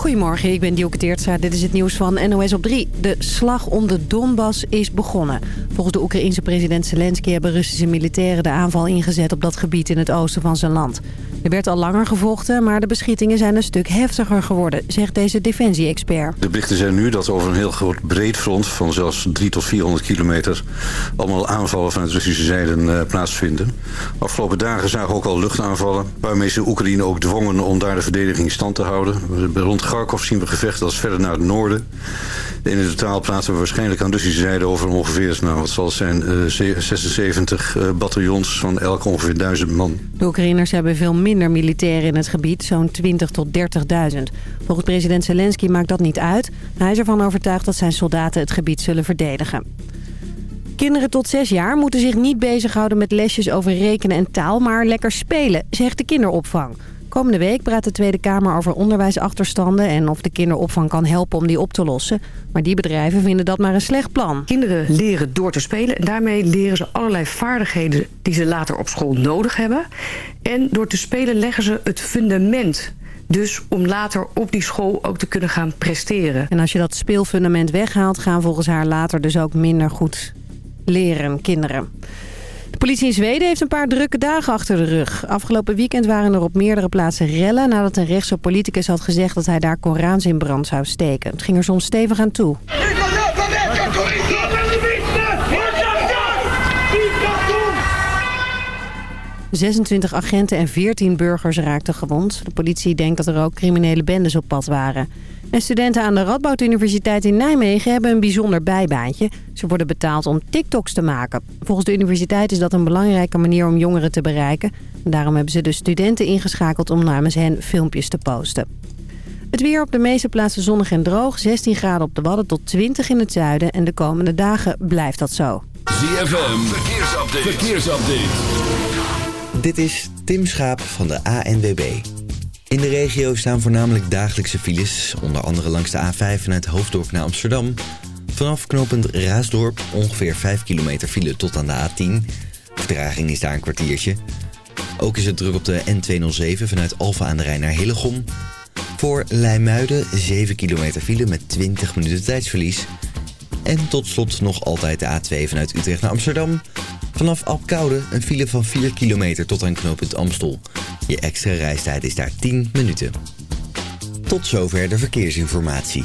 Goedemorgen, ik ben Dielke Teertstra. Dit is het nieuws van NOS op 3. De slag om de Donbass is begonnen. Volgens de Oekraïense president Zelensky hebben Russische militairen de aanval ingezet op dat gebied in het oosten van zijn land. Er werd al langer gevochten, maar de beschietingen zijn een stuk heftiger geworden, zegt deze defensie-expert. De berichten zijn nu dat over een heel groot breed front van zelfs 3 tot 400 kilometer allemaal aanvallen van het Russische zijde uh, plaatsvinden. Afgelopen dagen zagen ook al luchtaanvallen, waarmee ze Oekraïne ook dwongen om daar de verdediging in stand te houden. Rond Kharkov zien we gevechten als verder naar het noorden. In het totaal plaatsen we waarschijnlijk aan Russische zijde over ongeveer, nou, wat zal zijn, uh, 76 uh, bataljons van elk ongeveer 1000 man. De Oekraïners hebben veel minder militairen in het gebied, zo'n 20 tot 30.000. Volgens president Zelensky maakt dat niet uit. Hij is ervan overtuigd dat zijn soldaten het gebied zullen verdedigen. Kinderen tot 6 jaar moeten zich niet bezighouden met lesjes over rekenen en taal, maar lekker spelen, zegt de kinderopvang. Komende week praat de Tweede Kamer over onderwijsachterstanden... en of de kinderopvang kan helpen om die op te lossen. Maar die bedrijven vinden dat maar een slecht plan. Kinderen leren door te spelen. En daarmee leren ze allerlei vaardigheden die ze later op school nodig hebben. En door te spelen leggen ze het fundament dus om later op die school ook te kunnen gaan presteren. En als je dat speelfundament weghaalt... gaan volgens haar later dus ook minder goed leren, kinderen. De politie in Zweden heeft een paar drukke dagen achter de rug. Afgelopen weekend waren er op meerdere plaatsen rellen... nadat een rechtse politicus had gezegd dat hij daar Korans in brand zou steken. Het ging er soms stevig aan toe. 26 agenten en 14 burgers raakten gewond. De politie denkt dat er ook criminele bendes op pad waren. En studenten aan de Radboud Universiteit in Nijmegen hebben een bijzonder bijbaantje. Ze worden betaald om TikToks te maken. Volgens de universiteit is dat een belangrijke manier om jongeren te bereiken. En daarom hebben ze de studenten ingeschakeld om namens hen filmpjes te posten. Het weer op de meeste plaatsen zonnig en droog. 16 graden op de Wadden tot 20 in het zuiden. En de komende dagen blijft dat zo. ZFM, verkeersupdate. verkeersupdate. Dit is Tim Schaap van de ANWB. In de regio staan voornamelijk dagelijkse files. Onder andere langs de A5 vanuit Hoofddorp naar Amsterdam. Vanaf knooppunt Raasdorp ongeveer 5 kilometer file tot aan de A10. Vertraging is daar een kwartiertje. Ook is het druk op de N207 vanuit Alfa aan de Rijn naar Hillegom. Voor Leimuiden 7 kilometer file met 20 minuten tijdsverlies. En tot slot nog altijd de A2 vanuit Utrecht naar Amsterdam. Vanaf Alkoude een file van 4 kilometer tot aan knooppunt Amstel. Je extra reistijd is daar 10 minuten. Tot zover de verkeersinformatie.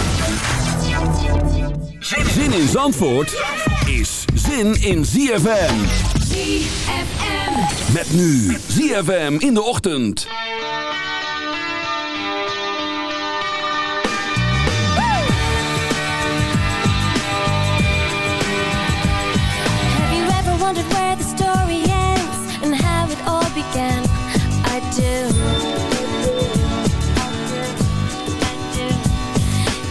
Zin in Zandvoort is zin in ZFM. ZFM. Met nu ZFM in de ochtend. Have you ever wondered where the story ends and how it all began? I do.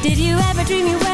Did you ever dream you were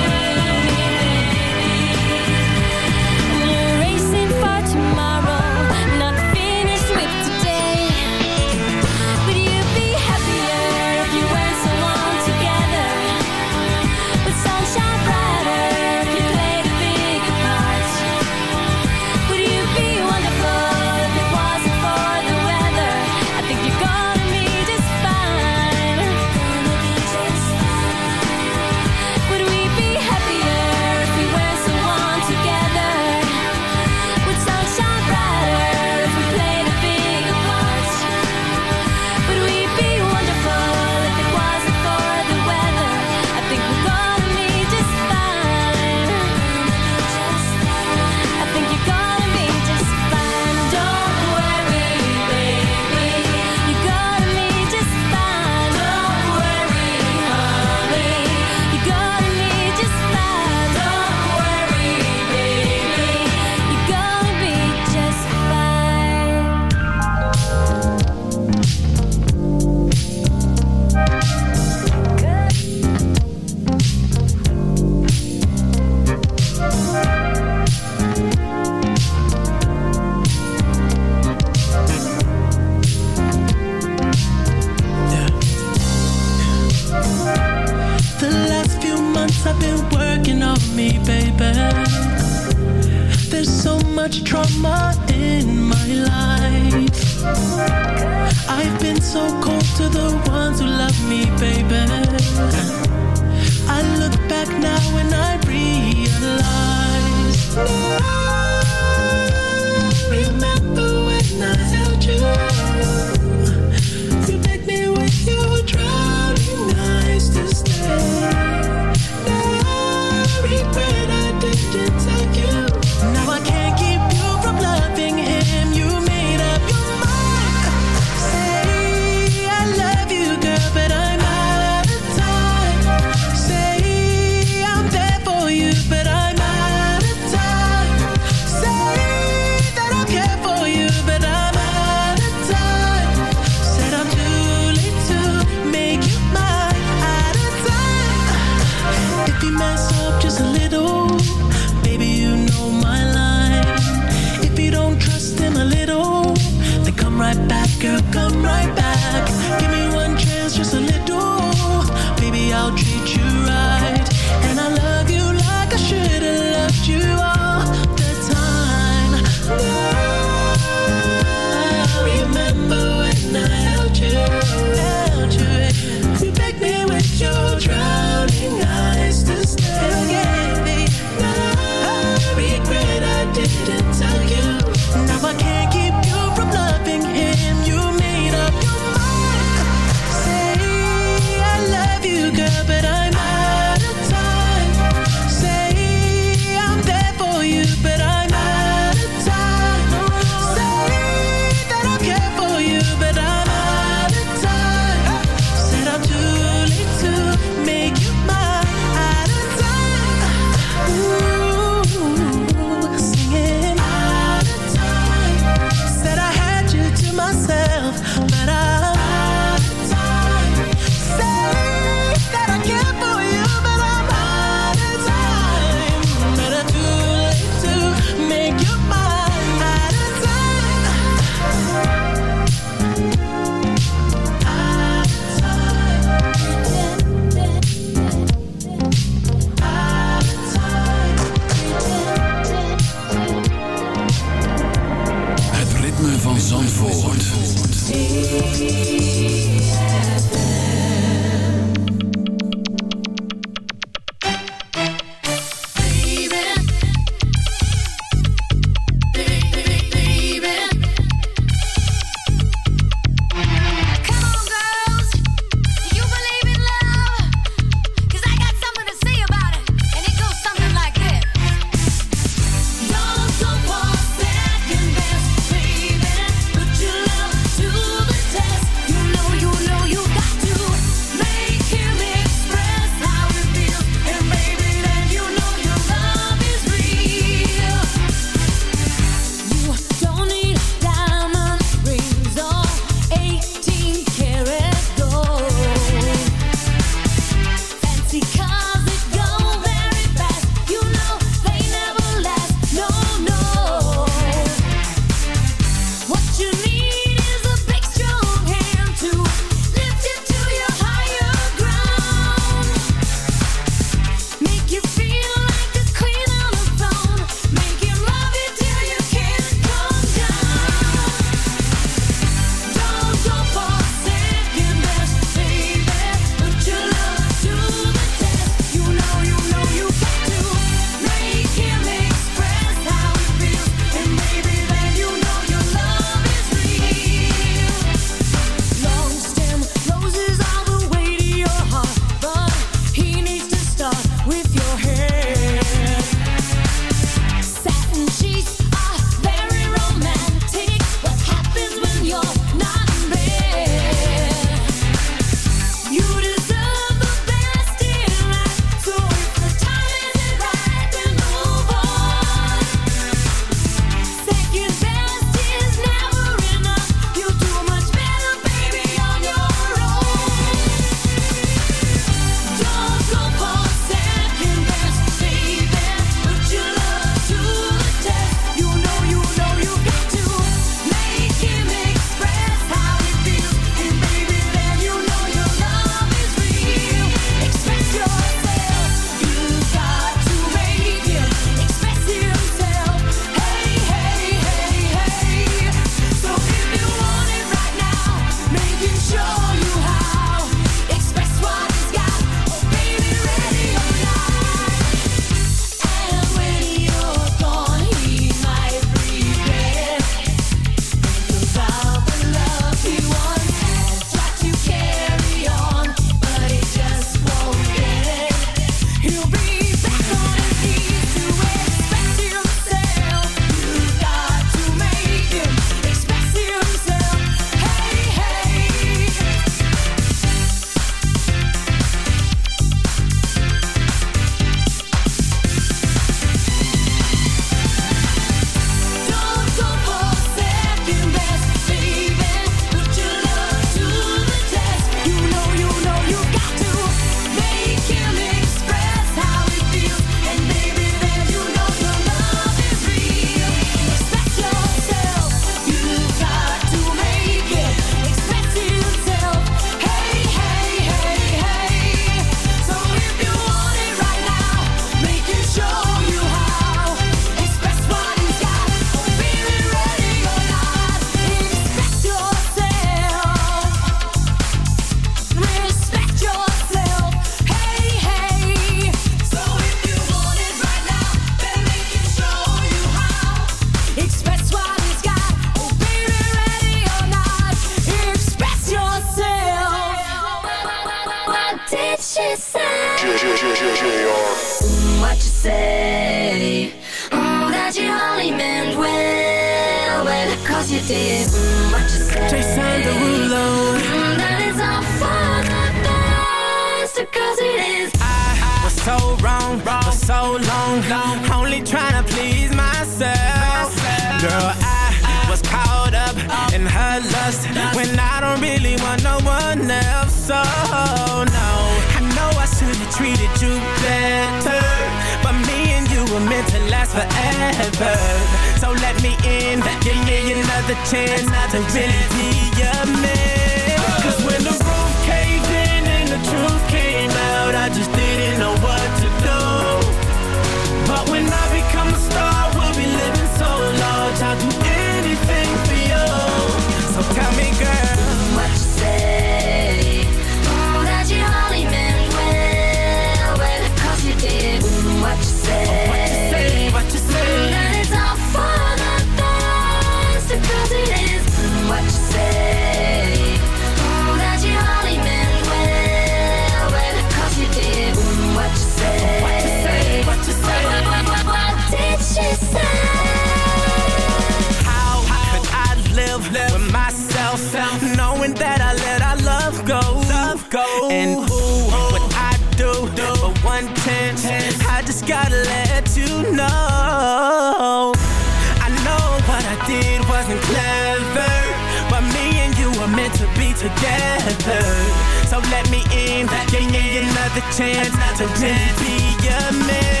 another chance to be a man.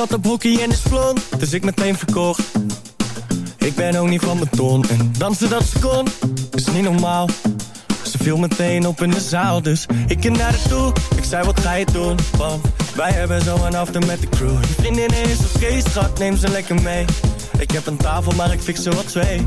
Ze zat op hockey en is blond, dus ik meteen verkocht. Ik ben ook niet van beton en dansen dat ze kon, is niet normaal. Ze viel meteen op in de zaal, dus ik ging naar haar toe. Ik zei, wat ga je doen? Want wij hebben zo een after met de crew. Je vriendin is oké, schat, neem ze lekker mee. Ik heb een tafel, maar ik fix er wat twee.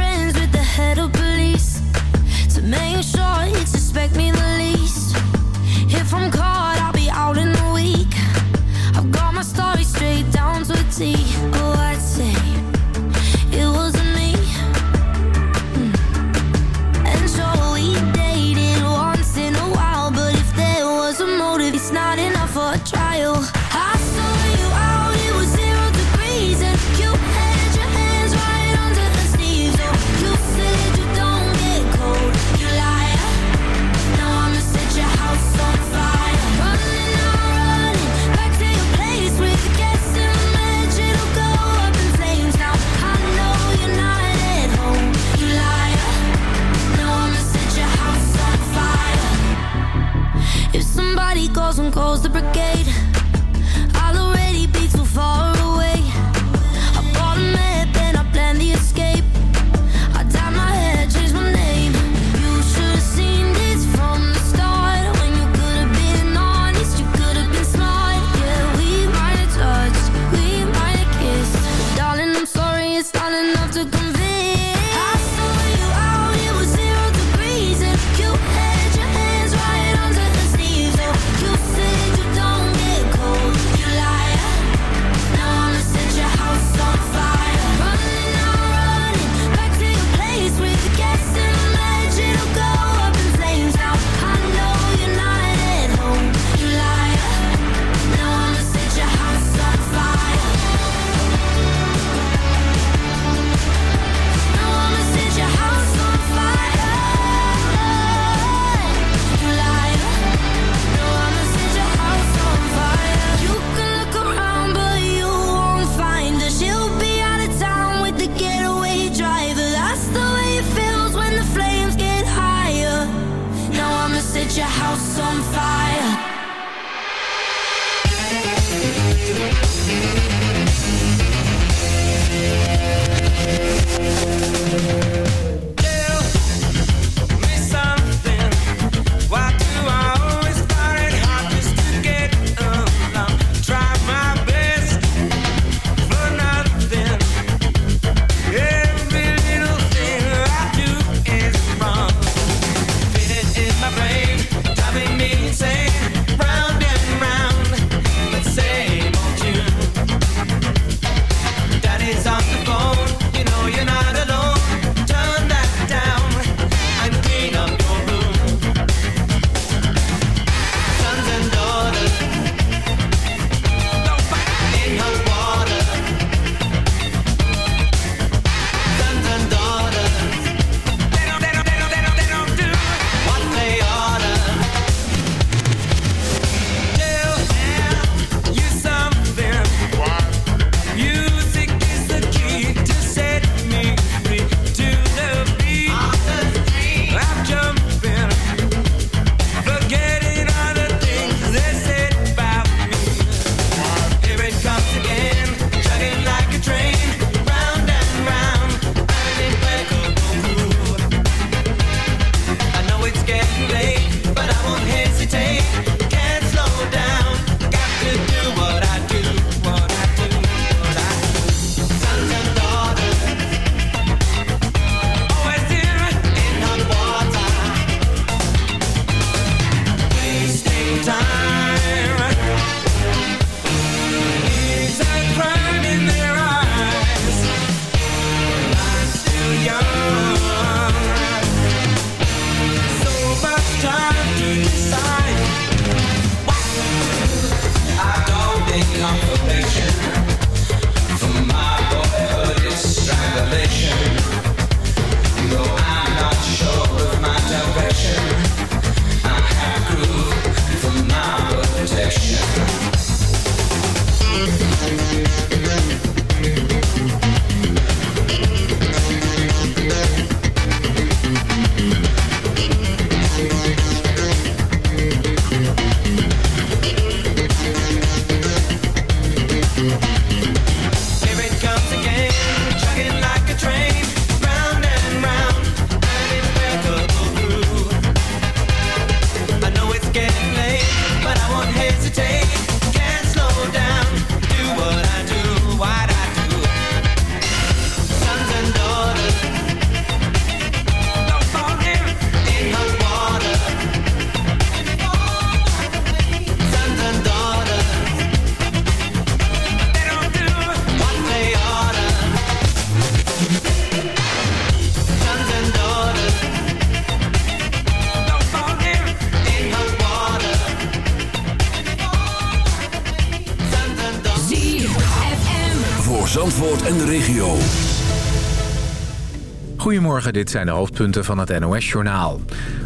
Dit zijn de hoofdpunten van het NOS-journaal.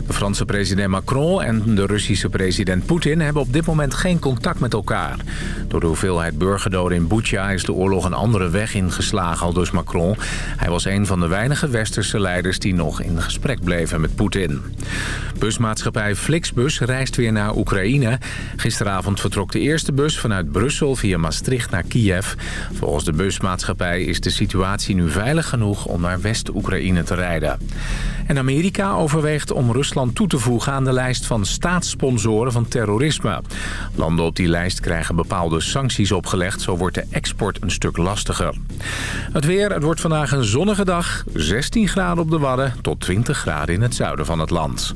De Franse president Macron en de Russische president Poetin hebben op dit moment geen contact met elkaar. Door de hoeveelheid burgerdoden in Butsja is de oorlog een andere weg ingeslagen, al dus Macron. Hij was een van de weinige westerse leiders die nog in gesprek bleven met Poetin. Busmaatschappij Flixbus reist weer naar Oekraïne. Gisteravond vertrok de eerste bus vanuit Brussel via Maastricht naar Kiev. Volgens de busmaatschappij is de situatie nu veilig genoeg om naar West-Oekraïne te rijden. En Amerika overweegt om Rusland toe te voegen aan de lijst van staatssponsoren van terrorisme. Landen op die lijst krijgen bepaalde sancties opgelegd. Zo wordt de export een stuk lastiger. Het weer, het wordt vandaag een zonnige dag. 16 graden op de Wadden tot 20 graden in het zuiden van het land.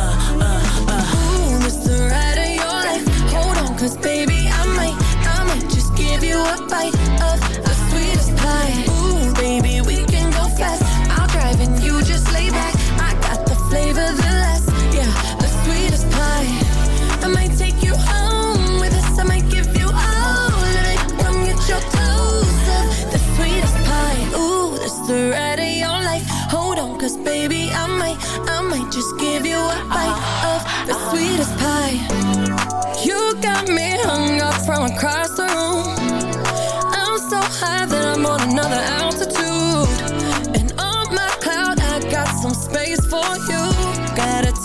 the ride of your life. Hold on, 'cause baby, I might, I might just give you a bite of the sweetest pie. Ooh, baby, we can go fast.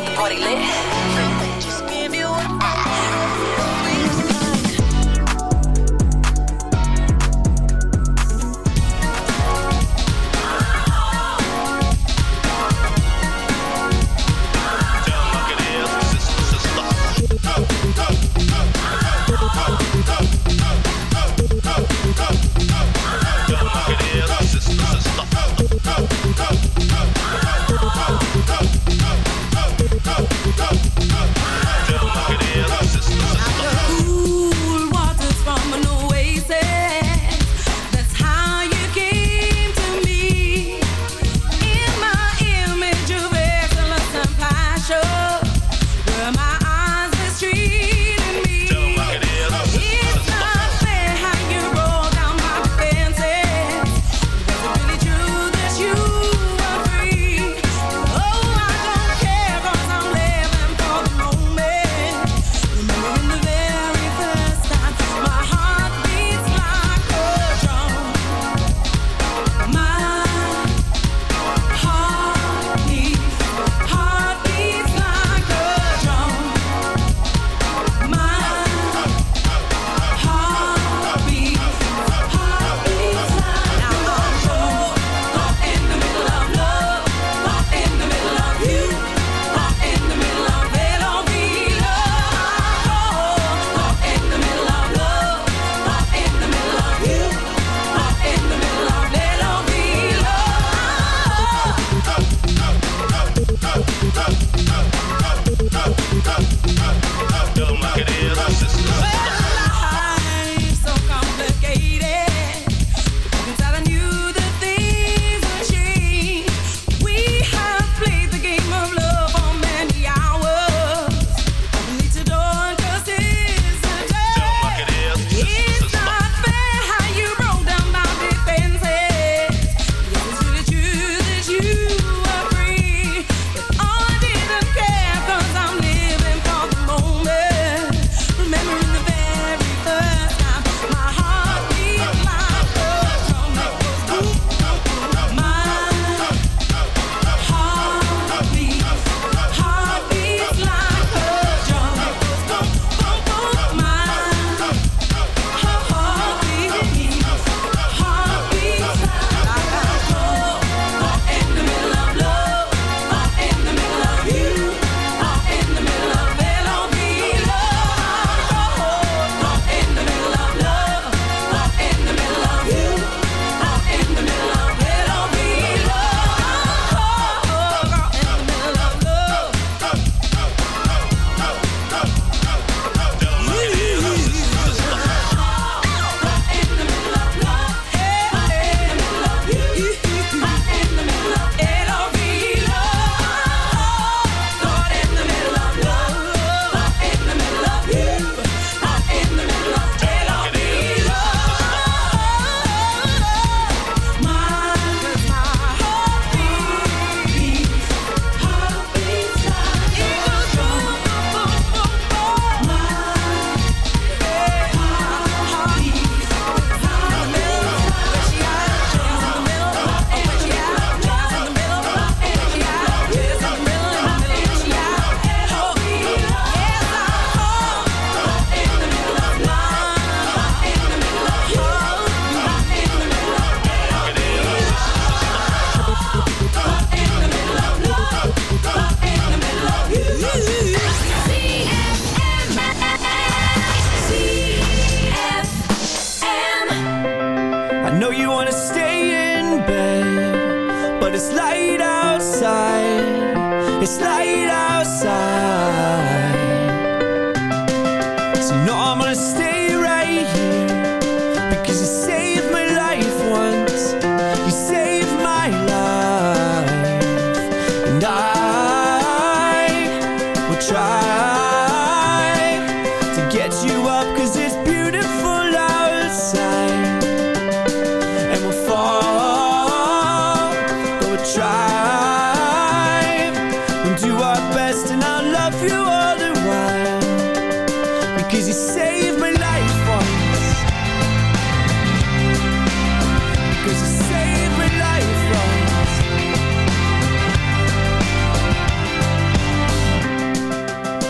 Get the party lit.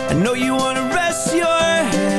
I know you wanna rest your head